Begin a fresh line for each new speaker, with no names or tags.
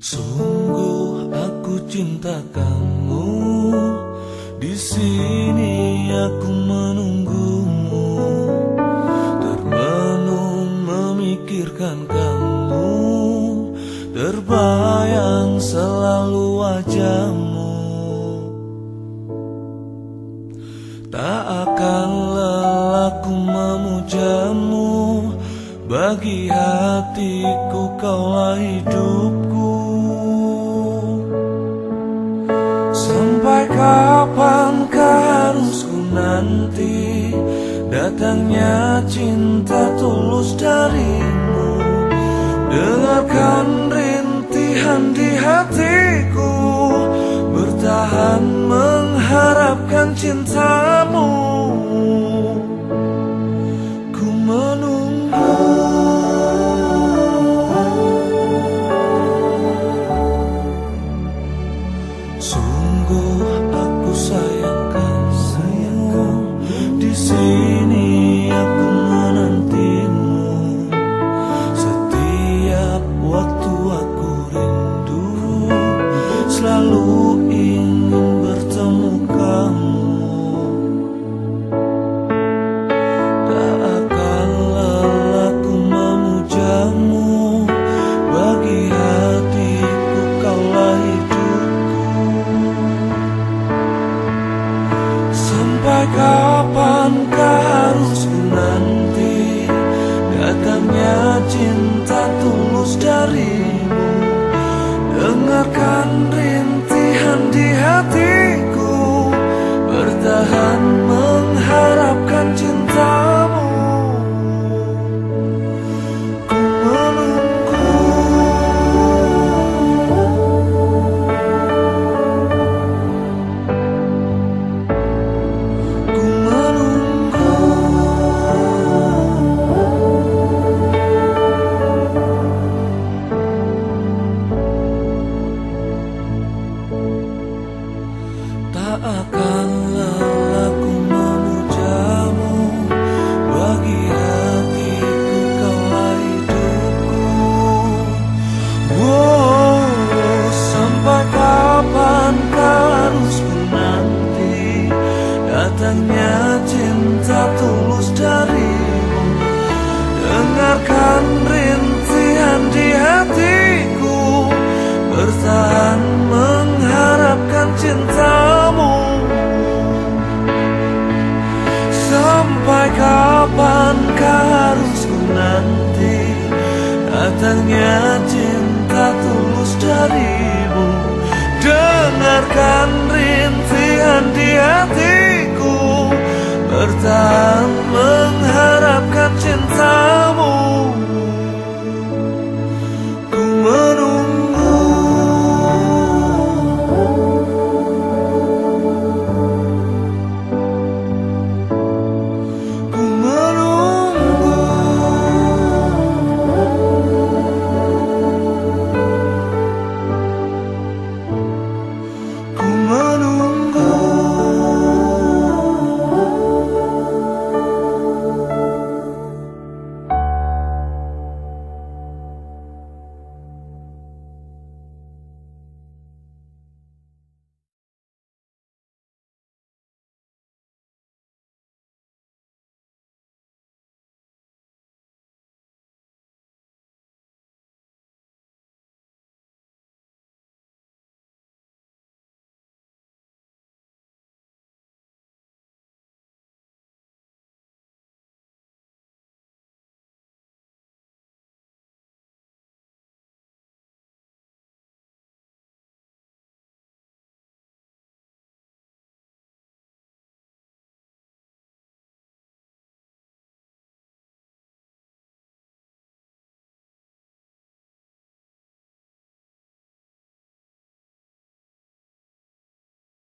Sungguh aku cinta kamu. Di sini aku menunggumu. Termenung memikirkan kamu. Terbayang selalu wajahmu. Tak akan lelaku memujamu. Bagi hatiku kaulah hidupku Sampai kapankah harus ku nanti? Datangnya cinta tulus darimu. Dengarkan rintihan di hatiku. Bertahan mengharapkan cintamu Bertahan mengharapkan cintamu kapankah harus ku nanti? Datangnya cinta tulus darimu. Dengarkan rintihan di hatiku. Bertahan